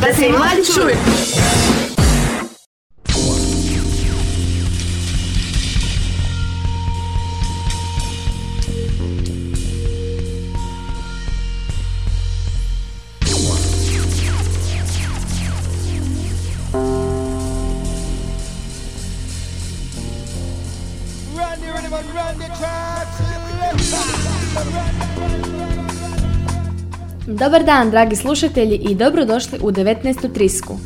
Da se mladi čuju. Dobar dan, dragi slušatelji i dobrodošli u 19. Trisku.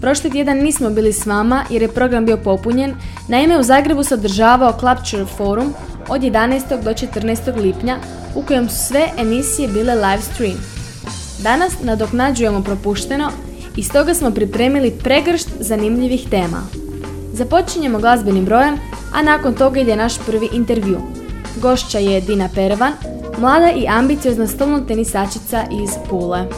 Prošli tjedan nismo bili s vama jer je program bio popunjen. Naime, u Zagrebu se održavao Clubture Forum od 11. do 14. lipnja u kojem su sve emisije bile live stream. Danas nadoknađujemo propušteno i stoga smo pripremili pregršt zanimljivih tema. Započinjemo glazbenim brojem, a nakon toga ide naš prvi intervju. Gošća je Dina Pervan, mlada i ambiciozna stolna tenisačica iz Pule.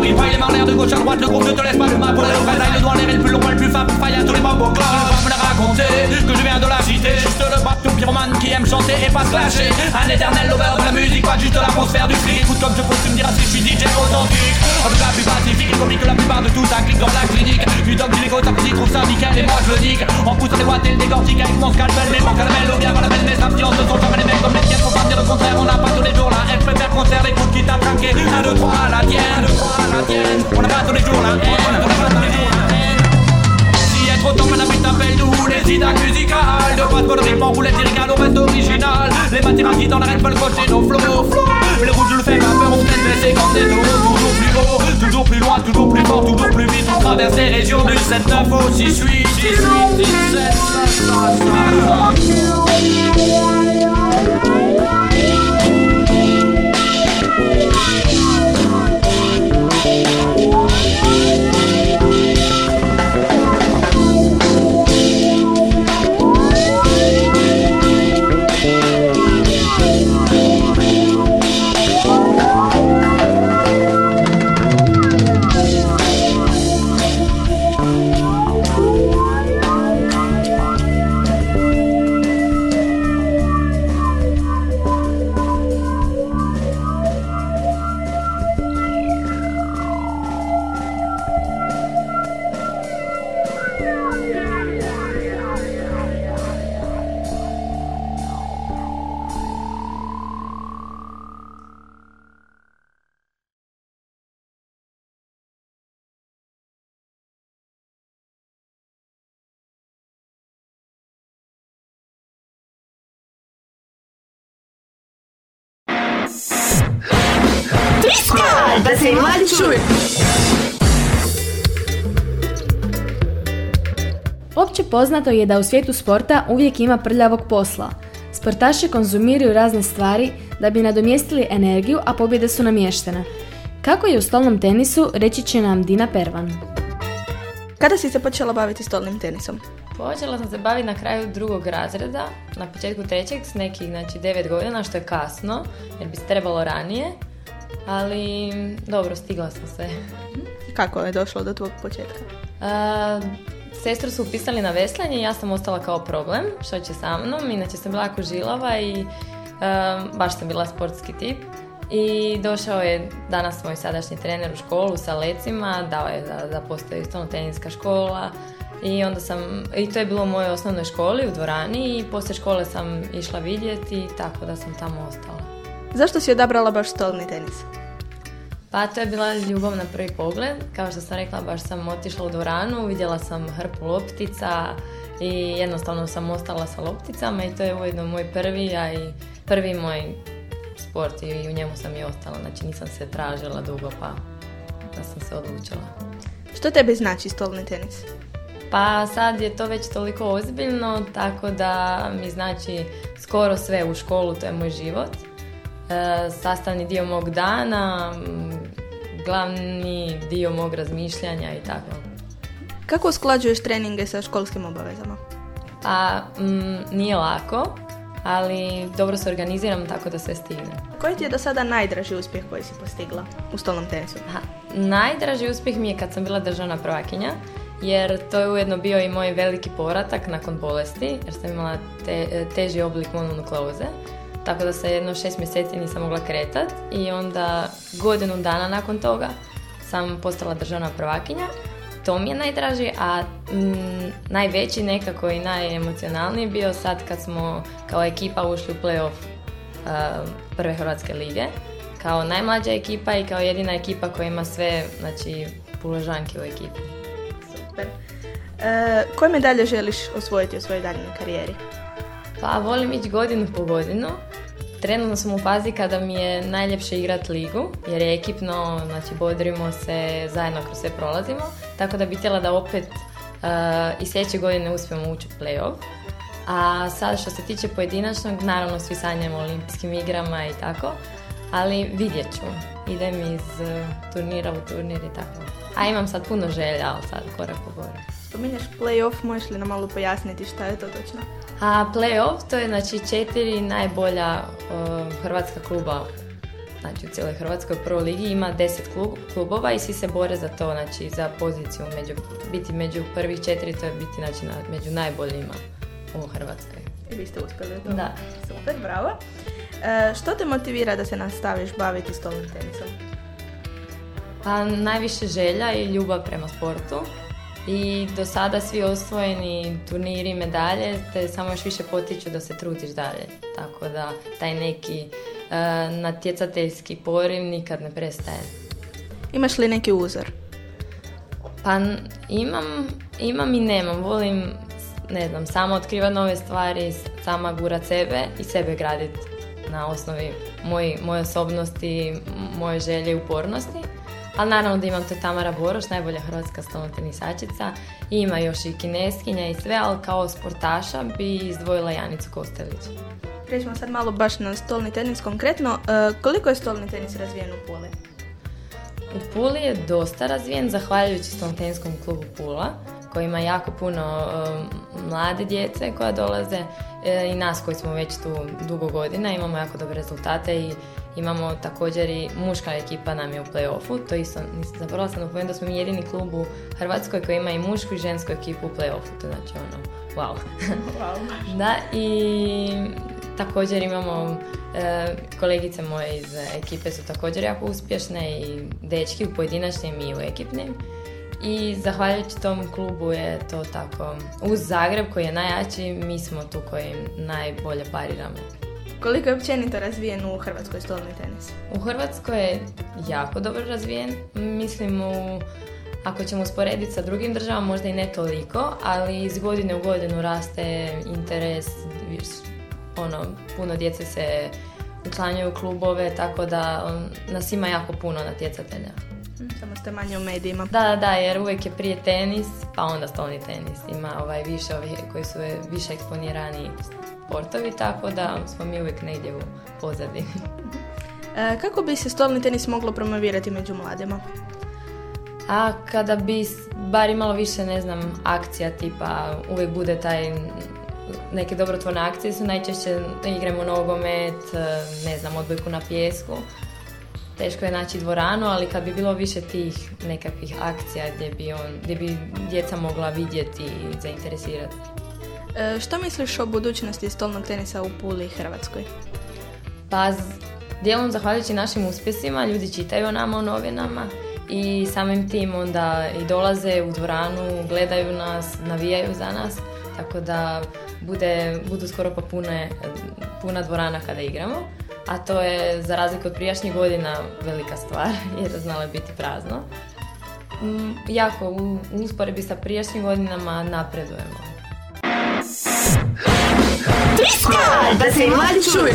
Paris, paille les l'air de gauche à droite, le groupe ne te laisse pas de ma peau. Bataille, le doigt en l'air et le plus long, le plus fin, pour faillir tous les membres au corps. Va me le raconter, que je viens de la cité, juste le bateau pyromane aime chanter et pas se lâcher. Un éternel lover de la musique, pas juste l'atmosphère du clip Écoute comme je pose, tu me diras si je suis DJ authentique. En tout la plus pacifique et que la plupart de tout ça clique dans la clinique. Du dog, du légo, ta petite trouve ça nickel et moi je le nique. En poussant les boîtes et le décortique avec mon scalpel. Mais mon calmel, l'eau oh bien, la belle, mes influences ne sont jamais les mêmes Comme les tiennes, faut partir le contraire, on n'a pas tous les jours la haine. Préfère concert les coups qui t'a traqué un 2, trois la tienne, 1, 2, 3 la tienne. On n'a pas tous les jours la haine, on n'a pas tous les jours la haine trop tôt, madame est appelle nous les idées musicales. De pas de bonne en roulette, irrigale, on reste original. Les matières qui dans la reine veulent cocher nos flots, Le rouge, je le fais, ma peur, on peut-être baisser quand c'est Toujours plus haut, toujours plus loin, toujours plus fort, toujours plus vite. On traverse les régions du 7, 9, 6, 8, 6-8-10-7-7-7-7-7 da se i mladi. Opće poznato je da u svijetu sporta uvijek ima prljavog posla. Sportaši konzumiraju razne stvari da bi nadomjestili energiju, a pobjede su namještene. Kako je u stolnom tenisu, reći će nam Dina Pervan. Kada si se počela baviti stolnim tenisom? Počela sam se baviti na kraju drugog razreda, na početku trećeg, s nekih znači, 9 godina, što je kasno, jer bi se trebalo ranije ali dobro, stigla sam se. Kako je došlo do tvog početka? A, sestru su upisali na veslanje i ja sam ostala kao problem, što će sa mnom. Inače sam bila jako žilava i a, baš sam bila sportski tip. I došao je danas moj sadašnji trener u školu sa lecima, dao je da, da postoji stvarno teniska škola, i onda sam, i to je bilo u mojoj osnovnoj školi u dvorani i poslije škole sam išla vidjeti tako da sam tamo ostala. Zašto si odabrala baš stolni tenis? Pa to je bila ljubav na prvi pogled. Kao što sam rekla, baš sam otišla u dvoranu, vidjela sam hrpu loptica i jednostavno sam ostala sa lopticama i to je ujedno moj prvi, a i prvi moj sport i u njemu sam i ostala. Znači nisam se tražila dugo pa da sam se odlučila. Što tebi znači stolni tenis? Pa sad je to već toliko ozbiljno, tako da mi znači skoro sve u školu, to je moj život. E, sastavni dio mog dana, glavni dio mog razmišljanja i tako. Kako usklađuješ treninge sa školskim obavezama? A nije lako, ali dobro se organiziram tako da sve stigne. Koji ti je do sada najdraži uspjeh koji si postigla u stolnom tenisu? Aha, najdraži uspjeh mi je kad sam bila državna prvakinja, jer to je ujedno bio i moj veliki povratak nakon bolesti, jer sam imala te, teži oblik mononukleoze. Tako da se jedno šest mjeseci nisam mogla kretat i onda godinu dana nakon toga sam postala državna prvakinja. To mi je najdraži, a mm, najveći nekako i najemocionalniji bio sad kad smo kao ekipa ušli u playoff uh, prve Hrvatske lige. Kao najmlađa ekipa i kao jedina ekipa koja ima sve znači, puložanke u ekipi. Super. E, koje medalje želiš osvojiti u svojoj daljnjoj karijeri? Pa volim ići godinu po godinu. Trenutno sam u fazi kada mi je najljepše igrat ligu, jer je ekipno, znači bodrimo se, zajedno kroz sve prolazimo, tako da bi htjela da opet uh, i sljedeće godine uspijemo ući u playoff. A sad što se tiče pojedinačnog, naravno svi sanjamo o olimpijskim igrama i tako, ali vidjet ću. Idem iz uh, turnira u turnir i tako. A imam sad puno želja, ali sad korak po korak. Spominješ playoff, možeš li nam malo pojasniti šta je to točno? A playoff to je znači četiri najbolja uh, hrvatska kluba znači u cijeloj Hrvatskoj prvoj ligi ima deset klubova i svi se bore za to, znači za poziciju među, biti među prvih četiri, to je biti znači, među najboljima u Hrvatskoj. I vi ste uspjeli to. Da. Super, bravo. E, što te motivira da se nastaviš baviti stolnim tenisom? Pa najviše želja i ljubav prema sportu i do sada svi osvojeni turniri i medalje te samo još više potiču da se trudiš dalje. Tako da taj neki uh, natjecateljski poriv nikad ne prestaje. Imaš li neki uzor? Pa imam, imam i nemam. Volim, ne znam, samo otkrivati nove stvari, sama gurat sebe i sebe graditi na osnovi moj, moje osobnosti, moje želje i upornosti. Ali naravno da imam to Tamara Boroš, najbolja hrvatska stolna tenisačica. I ima još i kineskinja i sve, ali kao sportaša bi izdvojila Janicu Kostelić. Krećemo sad malo baš na stolni tenis konkretno. E, koliko je stolni tenis razvijen u Puli? U Puli je dosta razvijen, zahvaljujući stolnom teniskom klubu Pula koji ima jako puno mlade djece koja dolaze e, i nas koji smo već tu dugo godina imamo jako dobre rezultate i Imamo također i muška ekipa nam je u playoffu, to isto zapravo sam upomenuti da smo mi jedini klub u Hrvatskoj koji ima i mušku i žensku ekipu u playoffu, to znači ono, wow. wow. da, i također imamo e, kolegice moje iz ekipe su također jako uspješne i dečki u pojedinačnim i u ekipnim. I zahvaljujući tom klubu je to tako. Uz Zagreb koji je najjači, mi smo tu koji najbolje pariramo. Koliko je općenito razvijen u Hrvatskoj stolni tenis? U Hrvatskoj je jako dobro razvijen. Mislim u ako ćemo usporediti sa drugim državama, možda i ne toliko, ali iz godine u godinu raste interes, ono, puno djece se učlanjaju u klubove, tako da nas ima jako puno natjecatelja. Mm, samo ste manje u medijima. Da, da, da, jer uvijek je prije tenis, pa onda stolni tenis. Ima ovaj više ovih koji su više eksponirani sportovi, tako da smo mi uvijek negdje u pozadini. E, kako bi se stolni tenis moglo promovirati među mladima? A kada bi bar imalo više, ne znam, akcija tipa uvijek bude taj neke dobrotvorne akcije su najčešće igramo nogomet, e, ne znam, odbojku na pjesku. Teško je naći dvoranu, ali kad bi bilo više tih nekakvih akcija gdje bi, on, gdje bi djeca mogla vidjeti i zainteresirati. E, što misliš o budućnosti stolnog tenisa u Puli i Hrvatskoj? Pa, dijelom zahvaljujući našim uspjesima, ljudi čitaju o nama u novinama i samim tim onda i dolaze u dvoranu, gledaju nas, navijaju za nas, tako da bude, budu skoro pa pune, puna dvorana kada igramo. A to je, za razliku od prijašnjih godina, velika stvar, jer je biti prazno. Mm, jako, u usporedbi sa prijašnjim godinama napredujemo. Triska! Da se i mladi čuju!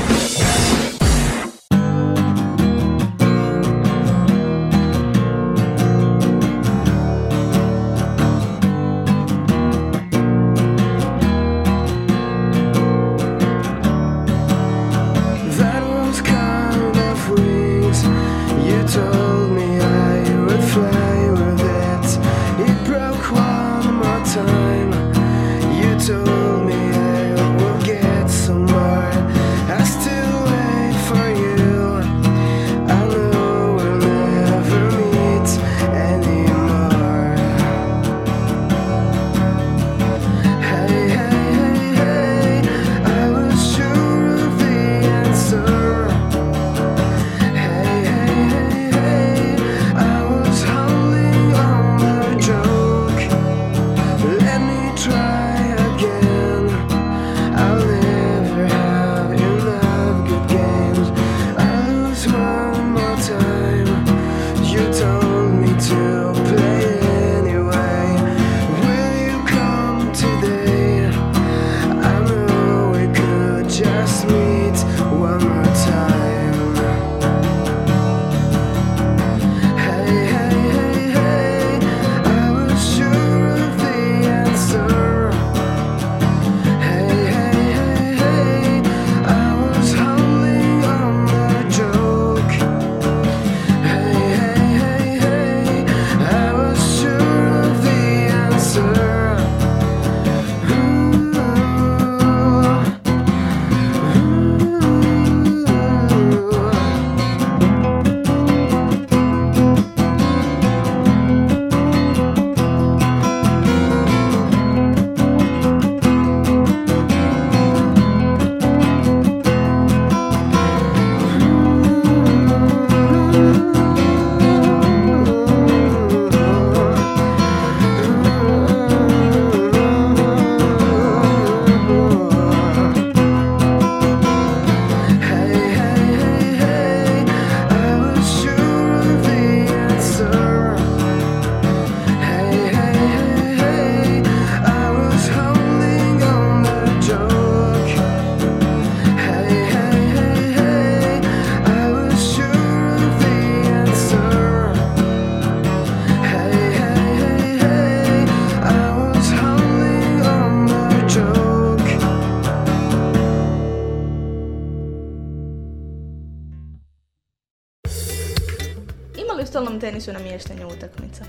Stolnom tenisu namještanje utakmica?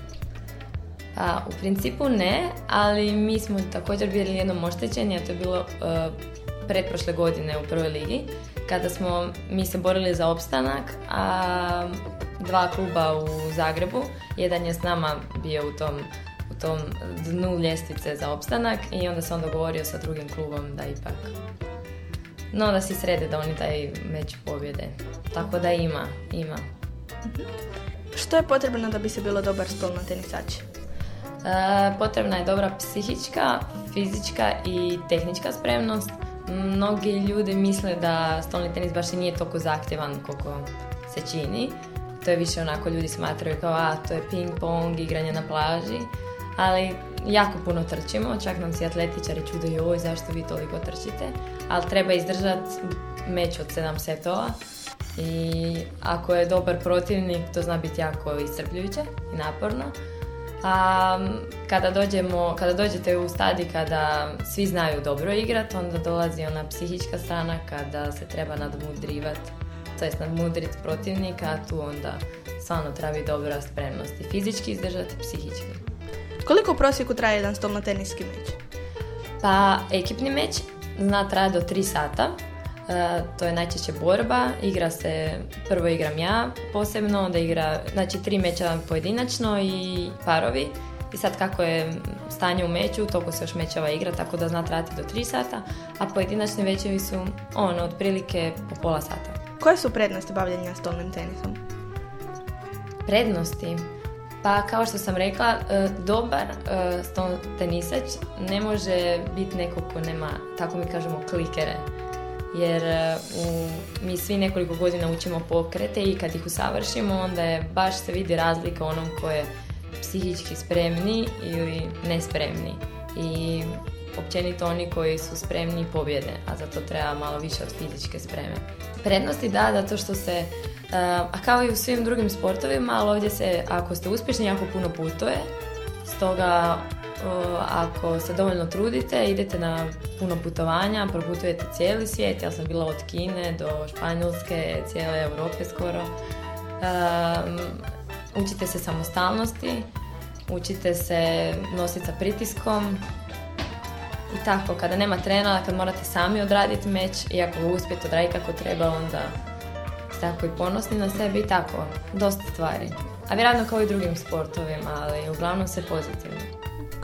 Pa, u principu ne, ali mi smo također bili jednom oštećeni, a to je bilo uh, pretprošle godine u prvoj ligi, kada smo mi se borili za opstanak, a dva kluba u Zagrebu, jedan je s nama bio u tom u tom dnu ljestvice za opstanak i onda se on dogovorio sa drugim klubom da ipak no da si srede da oni taj meč pobjede. Tako da ima, ima. Što je potrebno da bi se bilo dobar stolno tenisač? E, potrebna je dobra psihička, fizička i tehnička spremnost. Mnogi ljudi misle da stolni tenis baš i nije toliko zahtjevan koliko se čini. To je više onako ljudi smatraju kao a to je ping pong, igranje na plaži. Ali jako puno trčimo, čak nam si atletičari čudo joj zašto vi toliko trčite. Ali treba izdržati meč od 7 setova i ako je dobar protivnik to zna biti jako iscrpljujuće i naporno. A kada, dođemo, kada dođete u stadi kada svi znaju dobro igrat, onda dolazi ona psihička strana kada se treba nadmudrivati, to jest nadmudrit protivnika, a tu onda stvarno treba biti dobra spremnost i fizički izdržati i psihički. Koliko u prosjeku traje jedan stolno-teniski meč? Pa ekipni meč zna traje do 3 sata, to je najčešće borba, igra se, prvo igram ja posebno, onda igra, znači tri meča pojedinačno i parovi. I sad kako je stanje u meću, toliko se još mečeva igra, tako da zna trati do 3 sata, a pojedinačni večevi su ono, otprilike po pola sata. Koje su prednosti bavljenja stolnim tenisom? Prednosti? Pa kao što sam rekla, e, dobar e, stol tenisač ne može biti neko ko nema, tako mi kažemo, klikere jer e, u, mi svi nekoliko godina učimo pokrete i kad ih usavršimo onda je baš se vidi razlika onom ko je psihički spremni ili nespremni i općenito oni koji su spremni pobjede, a za to treba malo više od fizičke spreme. Prednosti da, zato što se, e, a kao i u svim drugim sportovima, ali ovdje se, ako ste uspješni, jako puno putuje, stoga ako se dovoljno trudite, idete na puno putovanja, proputujete cijeli svijet, ja sam bila od Kine do Španjolske, cijele Europe skoro. učite se samostalnosti, učite se nositi sa pritiskom i tako, kada nema trenera, kad morate sami odraditi meč i ako ga uspijete odraditi kako treba, onda ste tako i ponosni na sebi i tako, dosta stvari. A vjerojatno kao i drugim sportovima, ali uglavnom se pozitivno.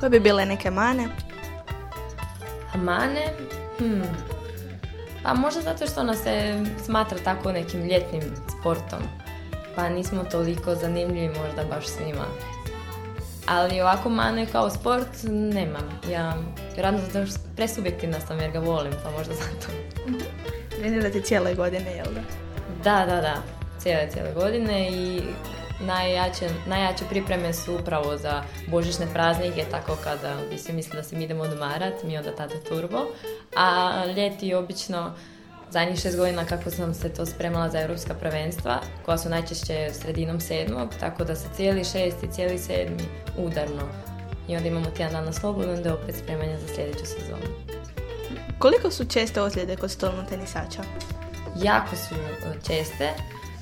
Koje bi bile neke mane? Mane? Hmm. Pa možda zato što nas se smatra tako nekim ljetnim sportom. Pa nismo toliko zanimljivi možda baš svima. Ali ovako mane kao sport nemam. Ja vjerojatno zato što presubjektivna sam jer ga volim, pa možda zato. Trenirate cijele godine, jel da? Da, da, da. Cijele, cijele godine i najjače, najjače pripreme su upravo za božićne praznike, tako kada bi se mislili da se mi idemo odmarat, mi onda tada turbo. A ljeti obično zadnjih šest godina kako sam se to spremala za europska prvenstva, koja su najčešće sredinom sedmog, tako da se cijeli šesti, cijeli sedmi udarno. I onda imamo tjedan dana slobodno, onda opet spremanje za sljedeću sezonu. Koliko su česte ozljede kod stolnog tenisača? Jako su česte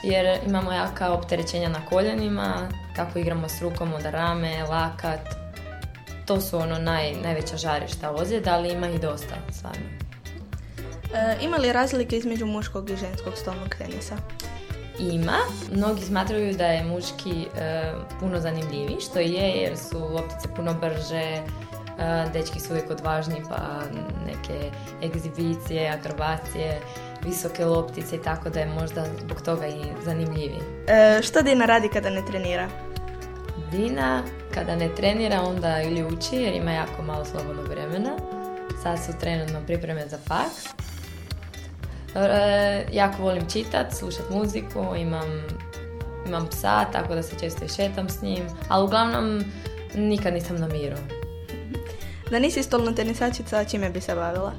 jer imamo jaka opterećenja na koljenima, kako igramo s rukom od rame, lakat. To su ono naj, najveća žarišta ozljeda, ali ima i dosta stvarno. E, ima li razlike između muškog i ženskog stolnog tenisa? Ima. Mnogi smatraju da je muški e, puno zanimljiviji, što je jer su loptice puno brže, e, dečki su uvijek odvažni pa neke egzibicije, akrobacije visoke loptice i tako da je možda zbog toga i zanimljiviji. E, što Dina radi kada ne trenira? Dina kada ne trenira onda ili uči jer ima jako malo slobodnog vremena. Sad su trenutno pripreme za faks. E, jako volim čitat, slušat muziku, imam, imam psa tako da se često i šetam s njim, ali uglavnom nikad nisam na miru. Da nisi stolna tenisačica, čime bi se bavila?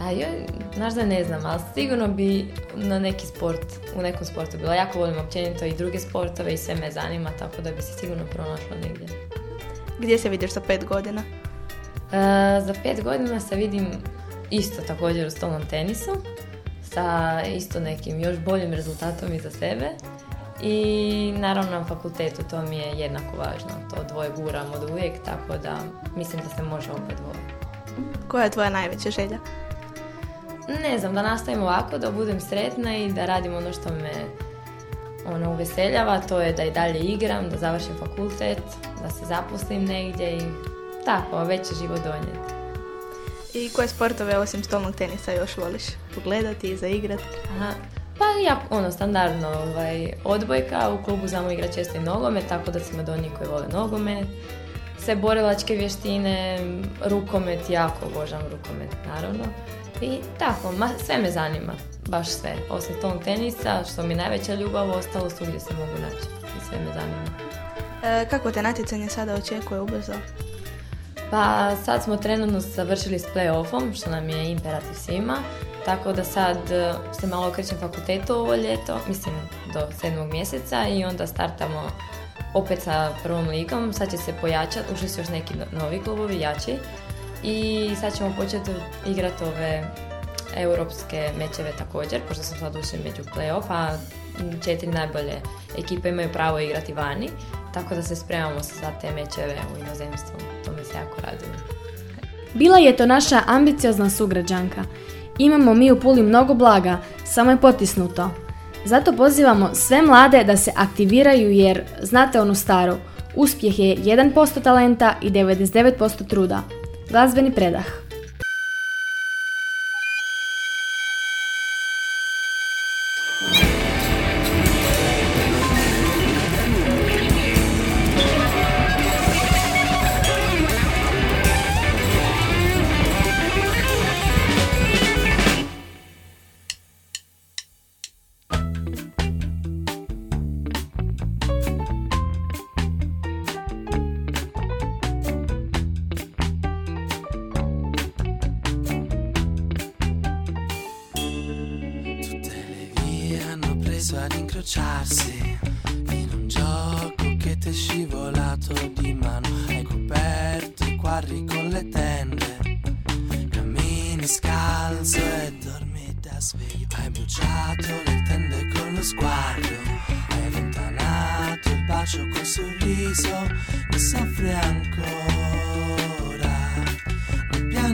A joj, znaš da ne znam, ali sigurno bi na neki sport, u nekom sportu bila. Jako volim općenito i druge sportove i sve me zanima, tako da bi se sigurno pronašla negdje. Gdje se vidiš za pet godina? E, za pet godina se vidim isto također u stolnom tenisu, sa isto nekim još boljim rezultatom iza sebe I naravno na fakultetu to mi je jednako važno, to dvoje guram od uvijek, tako da mislim da se može opet dvoje. Koja je tvoja najveća želja? Ne znam, da nastavim ovako, da budem sretna i da radim ono što me ono uveseljava, to je da i dalje igram, da završim fakultet, da se zaposlim negdje i tako, već će život donijeti. I koje sportove osim stolnog tenisa još voliš pogledati i zaigrati? Aha. Pa ja, ono, standardno, ovaj, odbojka, u klubu znamo igrati često i nogomet, tako da sam od onih koji vole nogomet. Sve borilačke vještine, rukomet, jako obožavam rukomet, naravno. I tako, ma, sve me zanima, baš sve. Osim stolnog tenisa, što mi je najveća ljubav, ostalo svugdje se mogu naći i sve me zanima. E, kako te natjecanje sada očekuje ubrzo? Pa sad smo trenutno završili s play-offom, što nam je imperativ svima, tako da sad e, se malo okrećem fakultetu ovo ljeto, mislim do sedmog mjeseca i onda startamo opet sa prvom ligom, sad će se pojačati, ušli su još neki novi klubovi, jači i sad ćemo početi igrati ove europske mečeve također, pošto sam sad ušli među play-off, a četiri najbolje ekipe imaju pravo igrati vani, tako da se spremamo za te mečeve u inozemstvu. To mi se jako raduje. Bila je to naša ambiciozna sugrađanka. Imamo mi u Puli mnogo blaga, samo je potisnuto. Zato pozivamo sve mlade da se aktiviraju jer, znate onu staru, uspjeh je 1% talenta i 99% truda. Glazbeni predah.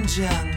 Ne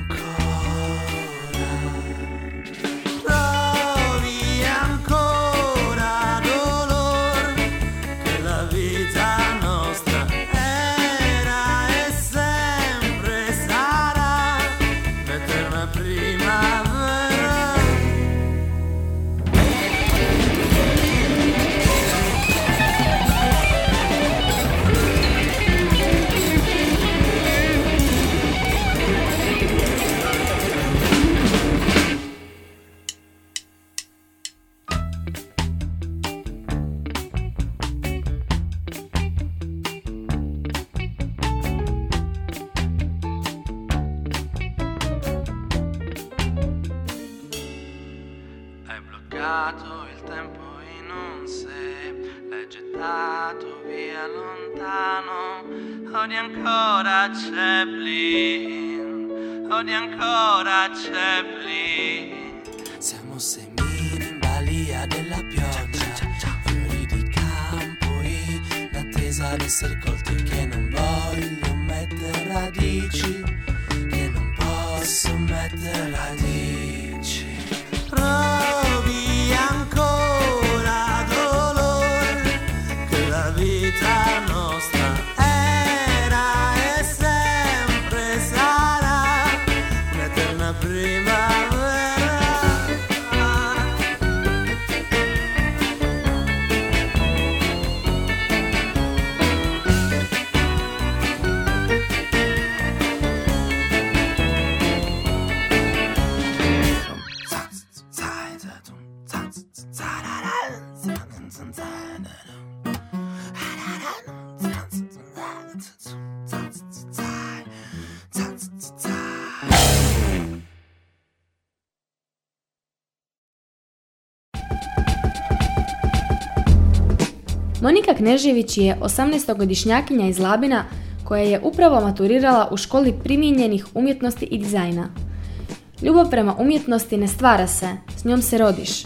Monika Knežević je 18-godišnjakinja iz Labina koja je upravo maturirala u školi primijenjenih umjetnosti i dizajna. Ljubav prema umjetnosti ne stvara se, s njom se rodiš.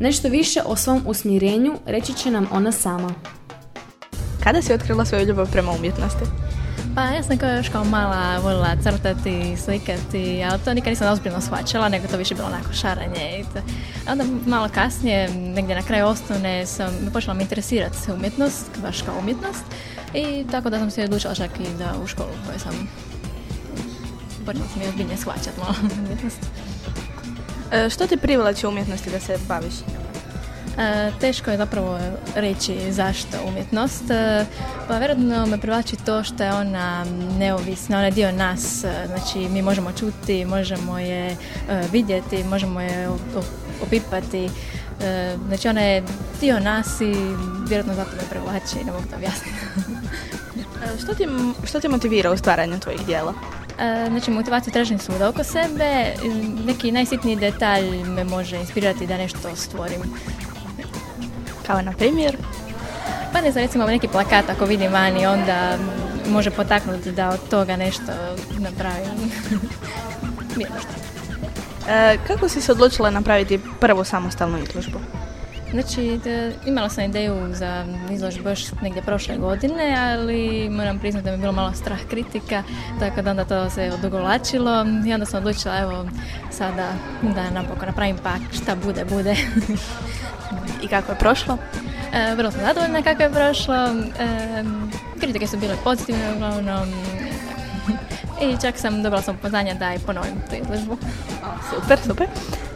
Nešto više o svom usmjerenju reći će nam ona sama. Kada si otkrila svoju ljubav prema umjetnosti? Pa ja sam kao još kao mala volila crtati, slikati, ali to nikad nisam ozbiljno shvaćala, nego to više bilo onako šaranje. I to. A onda malo kasnije, negdje na kraju osnovne, sam počela interesirati se umjetnost, baš kao umjetnost. I tako da sam se odlučila čak i da u školu koju sam počela sam je ozbiljnije shvaćati malo umjetnost. E, što ti privlači umjetnosti da se baviš njom? E, teško je zapravo reći zašto umjetnost. E, pa vjerojatno me privlači to što je ona neovisna, ona je dio nas. E, znači mi možemo čuti, možemo je vidjeti, možemo je opipati. Znači ona je dio nas i vjerojatno zato me privlači, ne mogu to objasniti. Što, ti, što ti motivira u stvaranju tvojih dijela? E, Znači, motivaciju tražim svuda oko sebe. Neki najsitniji detalj me može inspirirati da nešto stvorim. Kao na primjer? Pa ne znam, recimo neki plakat ako vidim vani, onda može potaknuti da od toga nešto napravim. Bilo što. E, kako si se odlučila napraviti prvu samostalnu izložbu? Znači, da, imala sam ideju za izložbu još negdje prošle godine, ali moram priznati da mi je bilo malo strah kritika, tako da onda to se odugovlačilo i onda sam odlučila, evo, sada da napokon napravim pa šta bude, bude. I kako je prošlo? E, vrlo sam zadovoljna kako je prošlo. E, kritike su bile pozitivne uglavnom. I čak sam dobila sam upoznanja da i ponovim tu izložbu. Super, super.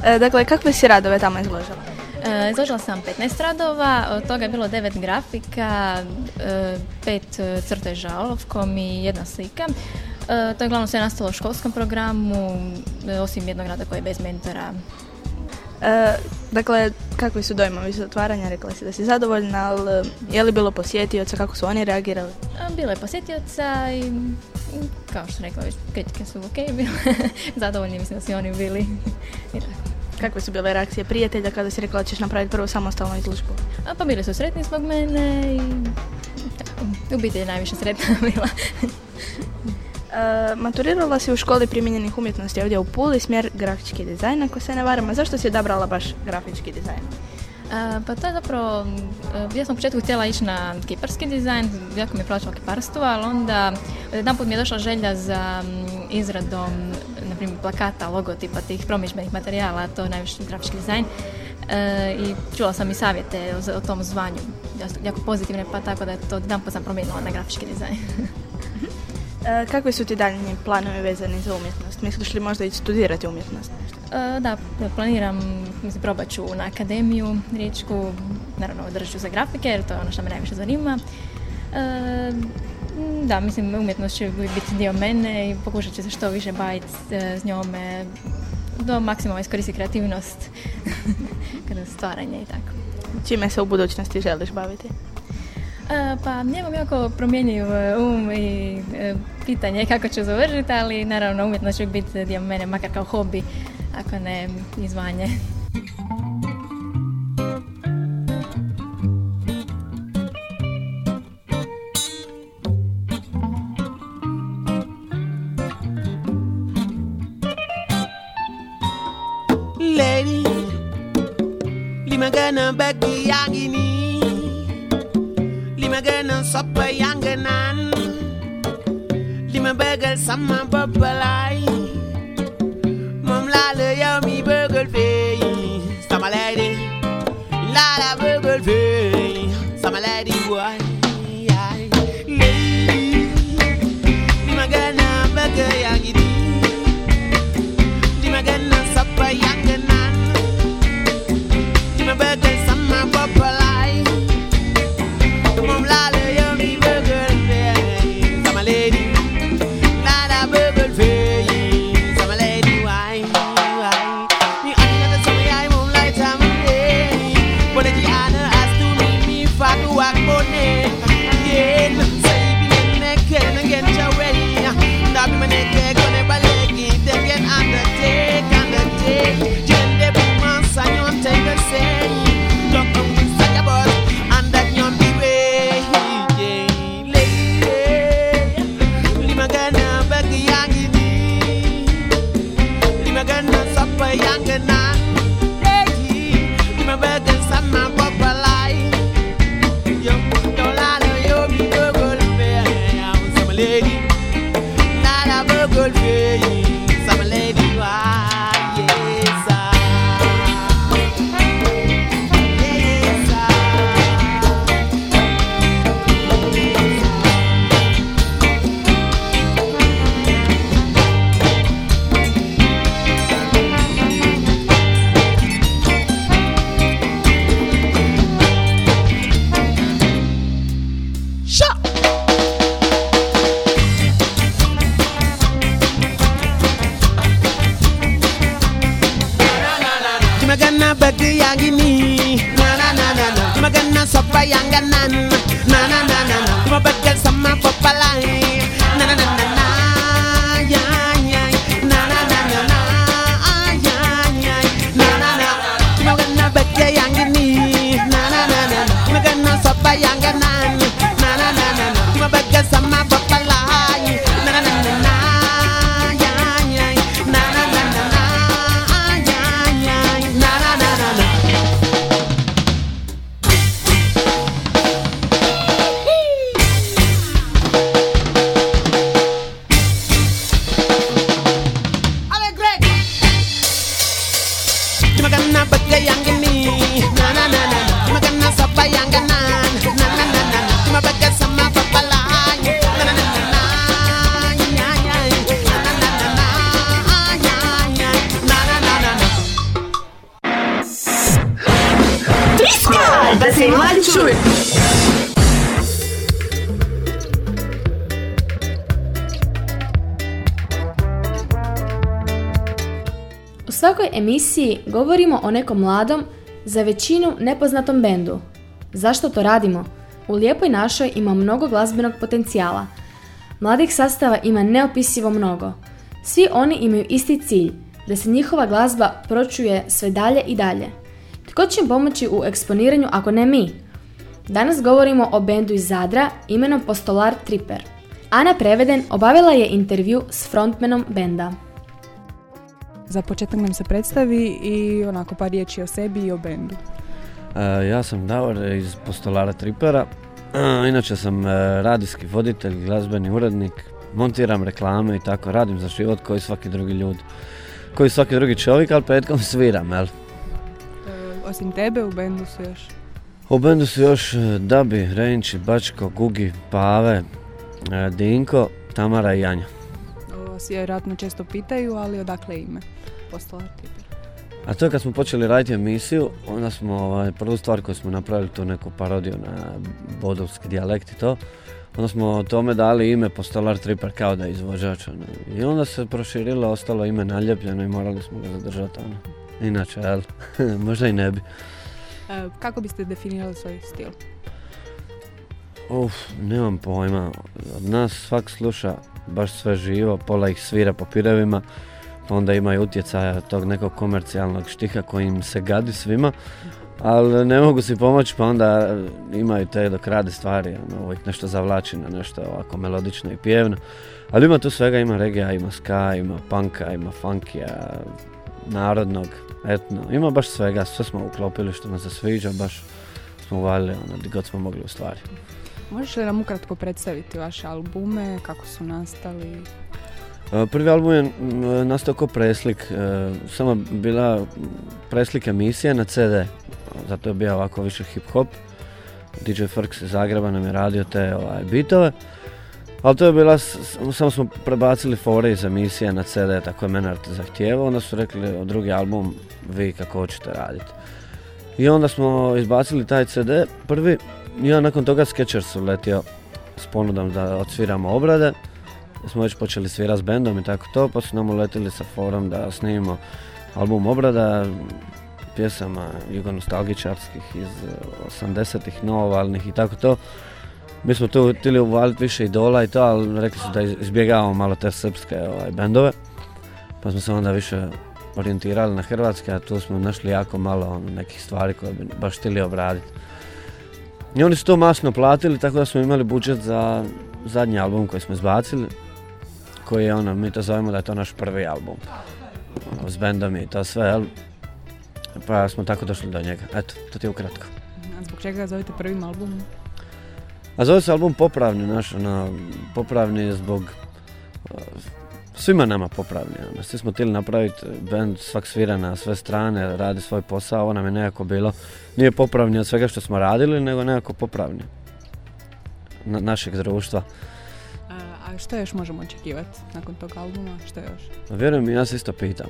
E, dakle, kakve si radove tamo izložila? E, izložila sam 15 radova, od toga je bilo 9 grafika, e, 5 crteža olovkom i jedna slika. E, to je glavno sve nastalo u školskom programu, e, osim jednog rada koji je bez mentora. E, dakle, kakvi su dojmovi iz otvaranja? Rekla si da si zadovoljna, ali e, je li bilo posjetioca, kako su oni reagirali? A, Bilo je posjetioca i kao što rekla, već kritike su ok bile. Zadovoljni mislim da su oni bili. I tako. Kakve su bile reakcije prijatelja kada si rekla da ćeš napraviti prvu samostalnu izložbu? A, pa bili su sretni zbog mene i tako, u biti je najviše sretna bila. E, maturirala si u školi primijenjenih umjetnosti ovdje u Puli, smjer grafički dizajn, ako se ne varam. A zašto si odabrala baš grafički dizajn? A, pa to je zapravo, m, ja sam u početku htjela ići na kiparski dizajn, jako mi je plaćalo kiparstvo, ali onda jedan put mi je došla želja za izradom, na primjer, plakata, logotipa, tih promidžbenih materijala, to je najviše grafički dizajn. E, I čula sam i savjete o, o tom zvanju, jako pozitivne, pa tako da je to jedan put sam promijenila na grafički dizajn. E, kakvi su ti daljnji planovi vezani za umjetnost? Misliš li možda ići studirati umjetnost? E, Da, planiram, mislim, probat ću na akademiju riječku, naravno držat ću za grafike jer to je ono što me najviše zanima. E, Da, mislim, umjetnost će biti dio mene i pokušat ću se što više baviti e, s njome, do maksimalno iskoristiti kreativnost kada stvaranje i tako. Čime se u budućnosti želiš baviti? E, Pa nemam jako promjenjiv e, um i e, pitanje je kako ću završiti, ali naravno umjetnost će biti dio mene, makar kao hobi, ako ne i zvanje. Lady, li ma gën a ngi naan sama bopp laay moom svakoj emisiji govorimo o nekom mladom, za većinu nepoznatom bendu. Zašto to radimo? U Lijepoj našoj ima mnogo glazbenog potencijala. Mladih sastava ima neopisivo mnogo. Svi oni imaju isti cilj, da se njihova glazba pročuje sve dalje i dalje. Tko će im pomoći u eksponiranju ako ne mi? Danas govorimo o bendu iz Zadra imenom Postolar Tripper. Ana Preveden obavila je intervju s frontmanom benda. Za početak nam se predstavi i onako par riječi o sebi i o bendu. E, ja sam Davor iz Postolara Tripera. E, inače sam e, radijski voditelj, glazbeni urednik, montiram reklame i tako, radim za život koji svaki drugi ljud. Koji svaki drugi čovjek, ali petkom sviram, jel? E, osim tebe u bendu su još U bendu su još e, Dabi, Renči, Bačko, Gugi, Pave, e, Dinko, Tamara i Janja. svi vjerojatno često pitaju, ali odakle ime? Tripper. A to je kad smo počeli raditi emisiju, onda smo, ovaj, prvu stvar koju smo napravili tu neku parodiju na bodovski dijalekt i to, onda smo tome dali ime Postolar Tripper kao da je izvođač. ono. I onda se proširilo, ostalo ime naljepljeno i morali smo ga zadržati. Ono. Inače, jel? Možda i ne bi. E, kako biste definirali svoj stil? Uf, nemam pojma. Od nas svak sluša baš sve živo, pola ih svira po pirevima, onda imaju utjecaja tog nekog komercijalnog štiha koji im se gadi svima, ali ne mogu si pomoći pa onda imaju te dok rade stvari, ono, uvijek nešto zavlači nešto ovako melodično i pjevno. Ali ima tu svega, ima regija, ima ska, ima punka, ima funkija, narodnog, etno, ima baš svega, sve smo uklopili što nam se sviđa, baš smo uvalili ono, god smo mogli u stvari. Možeš li nam ukratko predstaviti vaše albume, kako su nastali? E, Prvi album je nastao kao preslik, e, samo bila preslik emisije na CD, zato je bio ovako više hip hop. DJ Frks iz Zagreba nam je radio te ovaj, bitove, ali to je bila, samo smo prebacili fore iz emisije na CD, tako je Menard zahtijevao, onda su rekli drugi album vi kako hoćete raditi. I onda smo izbacili taj CD prvi, onda nakon toga Skechers su letio s ponudom da odsviramo obrade smo već počeli svirati s bendom i tako to, pa su nam uletili sa forom da snimimo album obrada pjesama jugonostalgičarskih iz eh, 80-ih, novovalnih i tako to. Mi smo tu htjeli uvaliti više idola i to, ali rekli su da iz- izbjegavamo malo te srpske ovaj, bendove, pa smo se onda više orijentirali na hrvatske, a tu smo našli jako malo ono, nekih stvari koje bi baš htjeli obraditi. I oni su to masno platili, tako da smo imali budžet za zadnji album koji smo izbacili, koji je ono, mi to zovemo da je to naš prvi album. Ono, s bendom i to sve, jel? Pa smo tako došli do njega. Eto, to ti je ukratko. A zbog čega ga zovete prvim albumom? A zove se album Popravni naš, ono, Popravni je zbog uh, svima nama popravni. Ono. Svi smo htjeli napraviti band, svak svira na sve strane, radi svoj posao, ovo nam je nekako bilo, nije popravni od svega što smo radili, nego nekako popravni na, našeg društva. A što još možemo očekivati nakon tog albuma? Što još? Pa vjerujem, ja se isto pitam.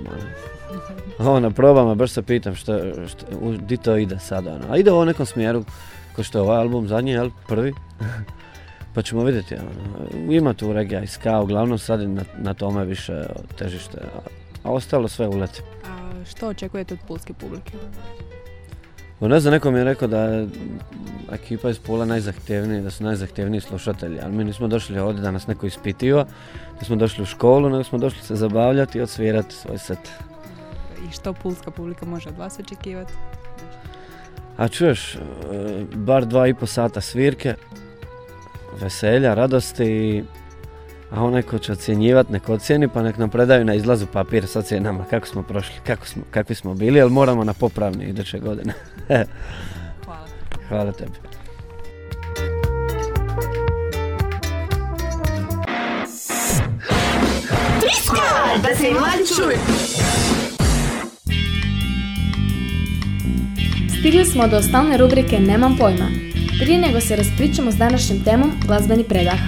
Ono, na probama, baš se pitam što, što, di to ide sada. Ono. A ide u nekom smjeru, kao što je ovaj album zadnji, jel? Prvi. pa ćemo vidjeti. Ono. Ima tu regija i ska, uglavnom sad na, na tome više težište. A ostalo sve uleti. A što očekujete od pulske publike? Ne znam, neko mi je rekao da je ekipa iz Pula najzahtjevniji, da su najzahtjevniji slušatelji, ali mi nismo došli ovdje da nas neko ispitiva, da smo došli u školu, nego smo došli se zabavljati i odsvirati svoj set. I što pulska publika može od vas očekivati? A čuješ, e, bar dva i po sata svirke, veselja, radosti i a onaj ko će ocjenjivati nek ocijeni pa nek nam predaju na izlazu papir sa cijenama kako smo prošli, kako smo, kakvi smo bili, ali moramo na popravni iduće godine. Hvala. Hvala tebi. Da se Stigli smo do ostalne rubrike Nemam pojma. Prije nego se raspričamo s današnjim temom glazbeni predah.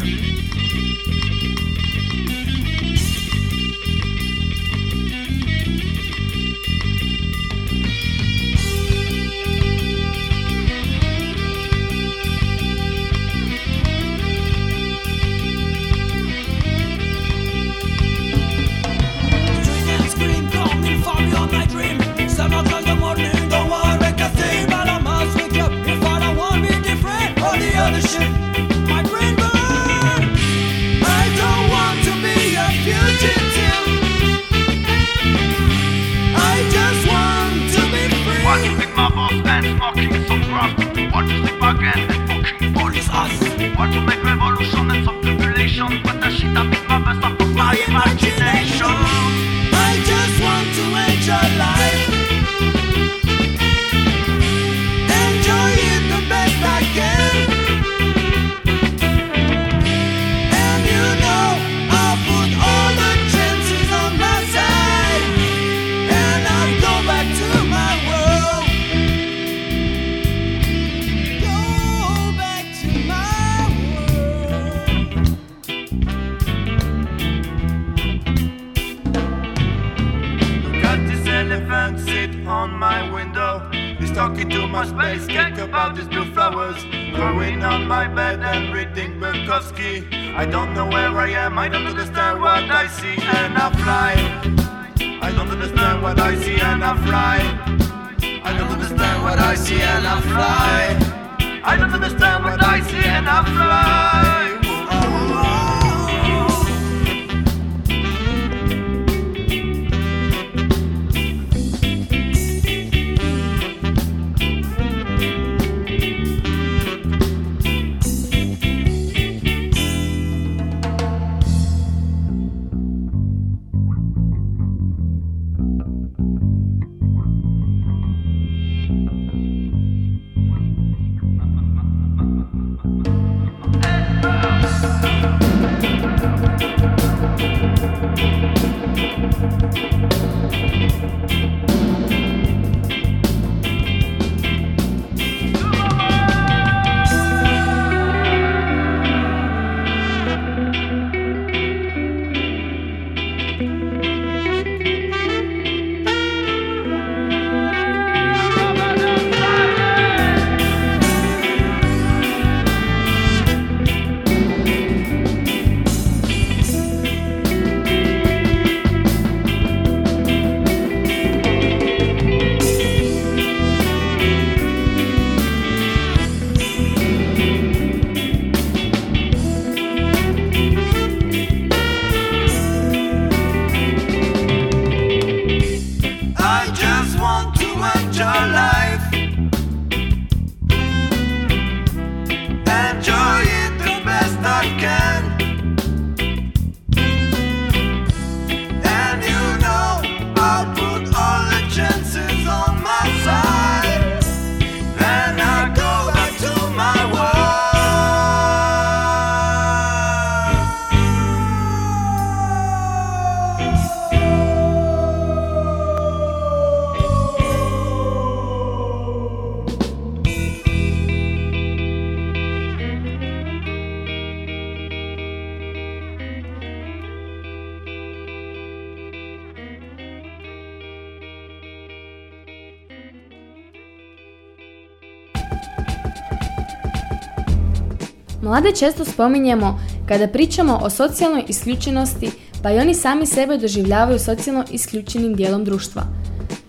Mlade često spominjemo kada pričamo o socijalnoj isključenosti, pa i oni sami sebe doživljavaju socijalno isključenim dijelom društva.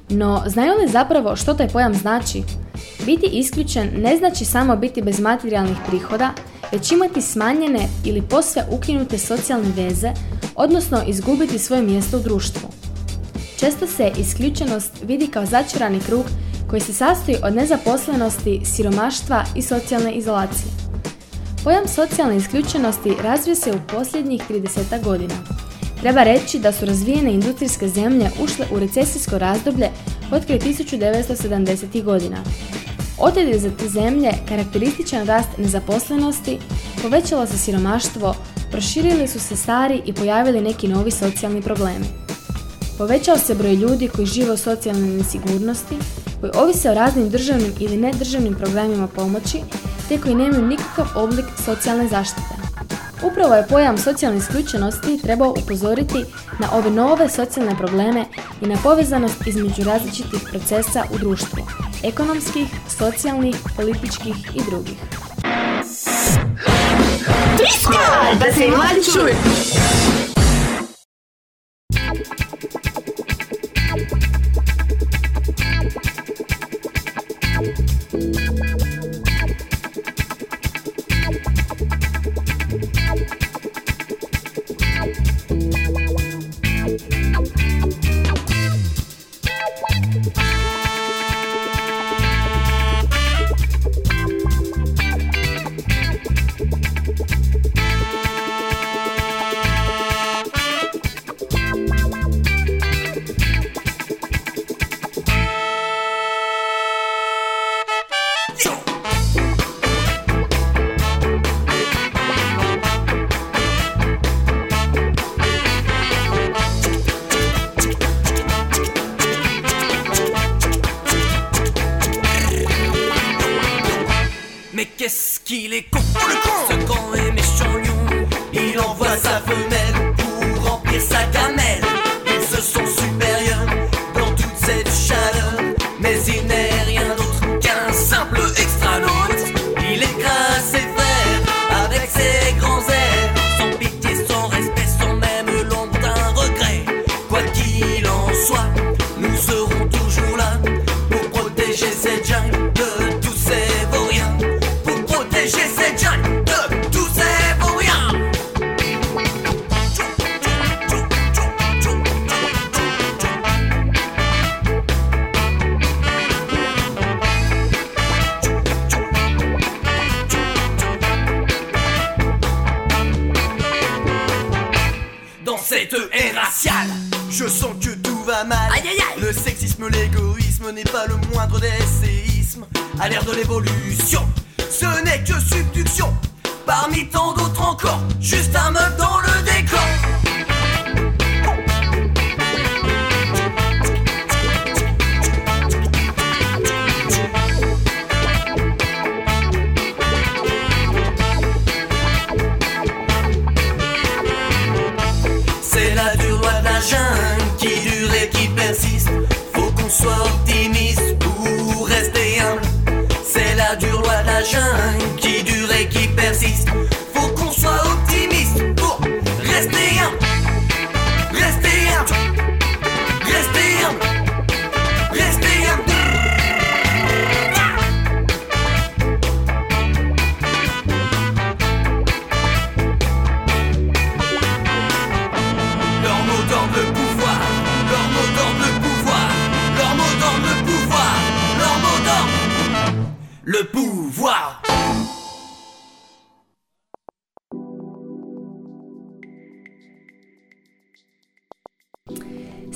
No, znaju li zapravo što taj pojam znači? Biti isključen ne znači samo biti bez materijalnih prihoda, već imati smanjene ili posve ukinute socijalne veze, odnosno izgubiti svoje mjesto u društvu. Često se isključenost vidi kao začarani krug koji se sastoji od nezaposlenosti, siromaštva i socijalne izolacije. Pojam socijalne isključenosti razvio se u posljednjih 30 godina. Treba reći da su razvijene industrijske zemlje ušle u recesijsko razdoblje potkraj 1970. godina. Od je za te zemlje karakterističan rast nezaposlenosti, povećalo se siromaštvo, proširili su se stari i pojavili neki novi socijalni problemi. Povećao se broj ljudi koji žive u socijalnoj nesigurnosti, koji ovise o raznim državnim ili nedržavnim programima pomoći, te koji nemaju nikakav oblik socijalne zaštite. Upravo je pojam socijalne isključenosti trebao upozoriti na ove nove socijalne probleme i na povezanost između različitih procesa u društvu, ekonomskih, socijalnih, političkih i drugih. Da se mladi čuju!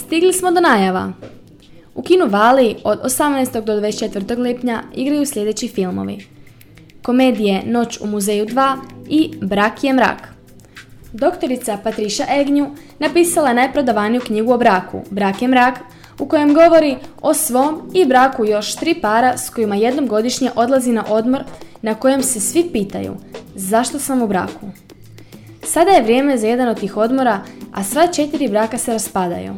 Stigli smo do najava. U kinu Vali od 18. do 24. lipnja igraju sljedeći filmovi. Komedije Noć u muzeju 2 i Brak je mrak. Doktorica Patriša Egnju napisala je najprodavaniju knjigu o braku, Brak je mrak, u kojem govori o svom i braku još tri para s kojima jednom godišnje odlazi na odmor na kojem se svi pitaju zašto sam u braku. Sada je vrijeme za jedan od tih odmora, a sva četiri braka se raspadaju.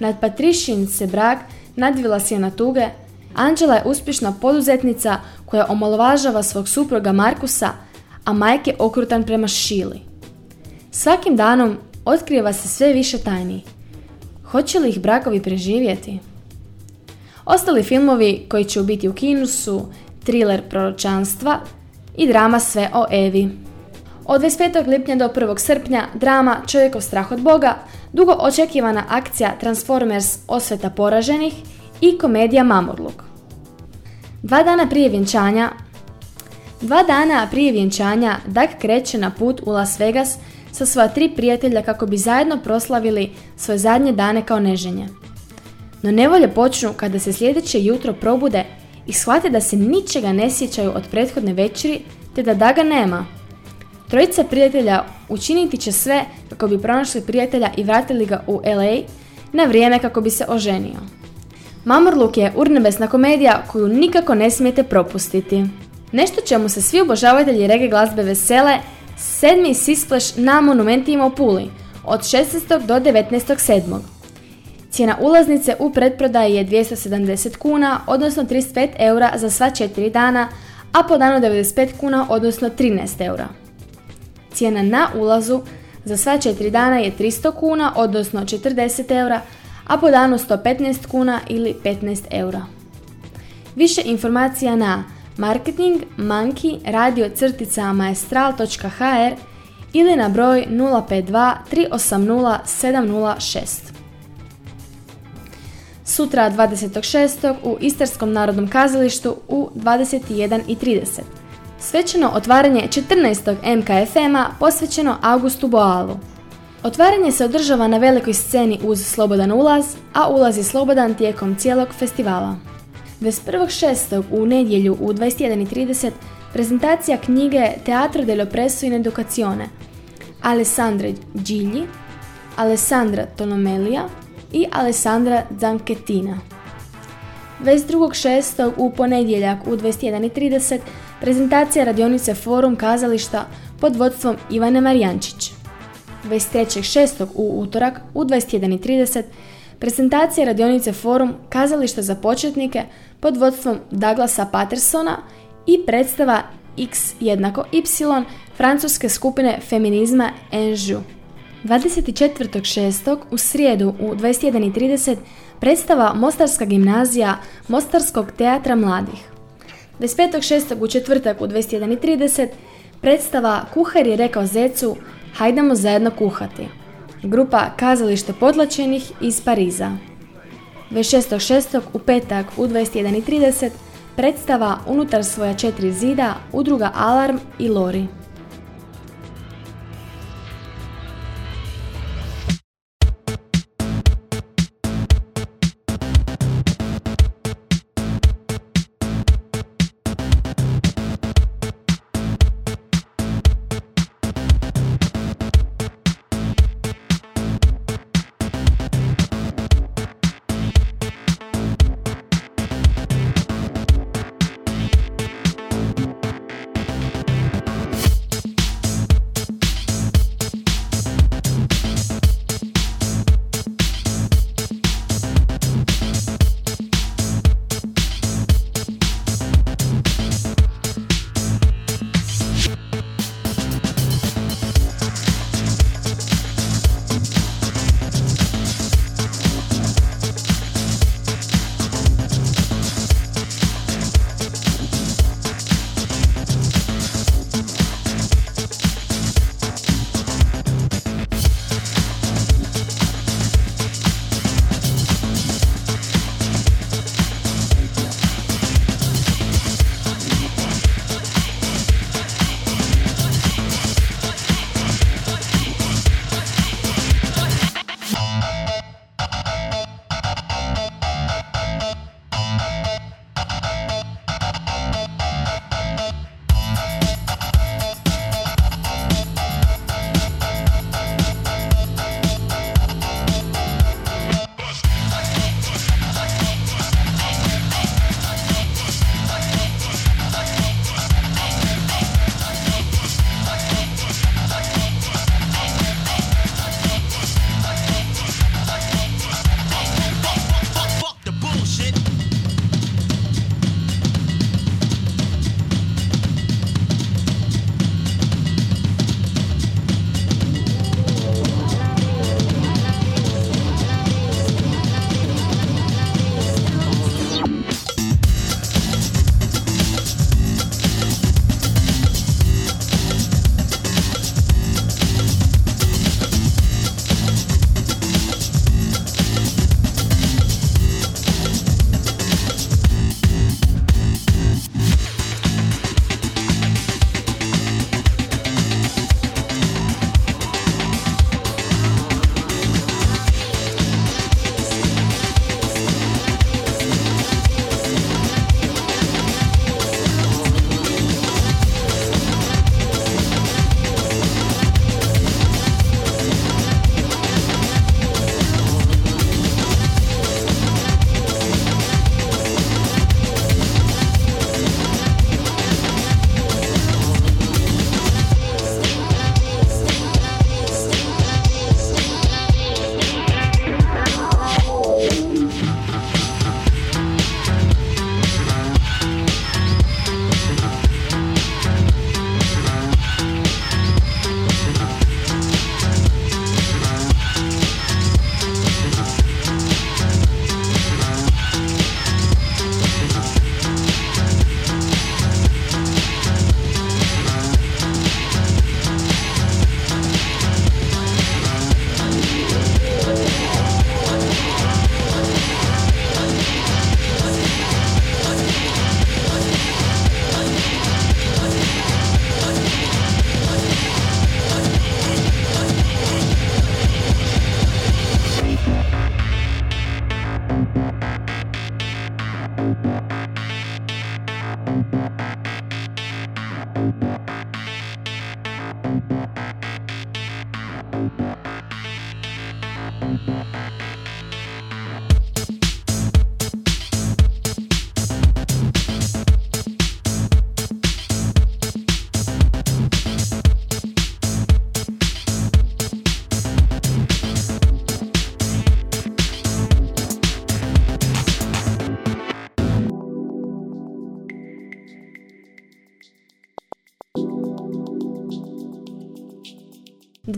Nad Patrišin se brak nadvila si je na tuge, Anđela je uspješna poduzetnica koja omalovažava svog supruga Markusa, a majke okrutan prema Šili. Svakim danom otkriva se sve više tajni. Hoće li ih brakovi preživjeti? Ostali filmovi koji će biti u kinu su thriller proročanstva i drama Sve o Evi. Od 25. lipnja do 1. srpnja drama Čovjekov strah od Boga, dugo očekivana akcija Transformers Osveta poraženih i komedija Mamurluk. Dva dana prije vjenčanja Dva dana prije vjenčanja Doug kreće na put u Las Vegas sa svoja tri prijatelja kako bi zajedno proslavili svoje zadnje dane kao neženje. No nevolje počnu kada se sljedeće jutro probude i shvate da se ničega ne sjećaju od prethodne večeri te da Daga nema. Trojica prijatelja učiniti će sve kako bi pronašli prijatelja i vratili ga u LA na vrijeme kako bi se oženio. Mamorluk je urnebesna komedija koju nikako ne smijete propustiti. Nešto čemu se svi obožavatelji rege glazbe vesele, sedmi Sisplash na monumentima u Puli od 16. do 19.7. Cijena ulaznice u pretprodaji je 270 kuna, odnosno 35 eura za sva 4 dana, a po danu 95 kuna, odnosno 13 eura. Cijena na ulazu za sva 4 dana je 300 kuna, odnosno 40 eura, a po danu 115 kuna ili 15 eura. Više informacija na marketing monkey radio maestral.hr ili na broj 052 380 706. Sutra 26. u Istarskom narodnom kazalištu u 21.30. Svečano otvaranje 14. MKFM-a posvećeno Augustu Boalu. Otvaranje se održava na velikoj sceni uz slobodan ulaz, a ulaz je slobodan tijekom cijelog festivala. 21.6. u nedjelju u 21.30 prezentacija knjige Teatro dell'Oppresso in Educazione Alessandra Gigli, Alessandra Tonomelija i Alessandra Zanchettina. 22.6. u ponedjeljak u 21.30 prezentacija radionice Forum kazališta pod vodstvom Ivane Marijančić. 23.6. u utorak u 21.30 prezentacija radionice Forum kazališta za početnike pod vodstvom Douglasa Pattersona i predstava X jednako Y francuske skupine feminizma Enjou. 24.6. u srijedu u 21.30 predstava Mostarska gimnazija Mostarskog teatra mladih. 25.6. u četvrtak u 21.30 predstava Kuhar je rekao Zecu Hajdemo zajedno kuhati. Grupa Kazalište potlačenih iz Pariza. 26.6. u petak u 21.30 predstava Unutar svoja četiri zida udruga Alarm i Lori.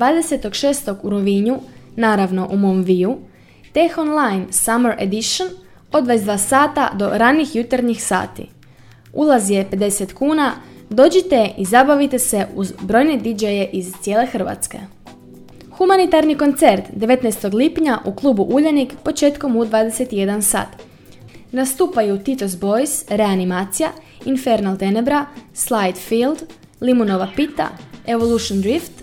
26. u Rovinju, naravno u mom Viju, Teh Online Summer Edition od 22 sata do ranih jutarnjih sati. Ulaz je 50 kuna, dođite i zabavite se uz brojne DJ-e iz cijele Hrvatske. Humanitarni koncert 19. lipnja u klubu Uljanik početkom u 21 sat. Nastupaju Titos Boys, Reanimacija, Infernal Tenebra, Slide Field, Limunova Pita, Evolution Drift,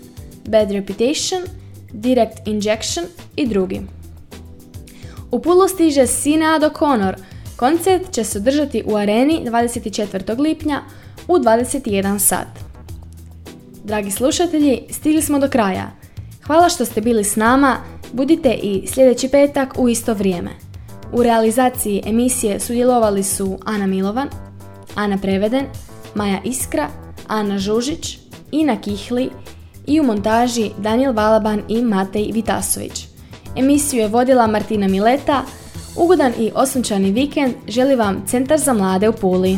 Bad Reputation, Direct Injection i drugi. U Pulu stiže Sinead O'Connor. Koncert će se održati u areni 24. lipnja u 21 sat. Dragi slušatelji, stigli smo do kraja. Hvala što ste bili s nama, budite i sljedeći petak u isto vrijeme. U realizaciji emisije sudjelovali su Ana Milovan, Ana Preveden, Maja Iskra, Ana Žužić, Ina Kihli i u montaži Daniel Balaban i Matej Vitasović. Emisiju je vodila Martina Mileta. Ugodan i osunčani vikend želi vam Centar za mlade u Puli.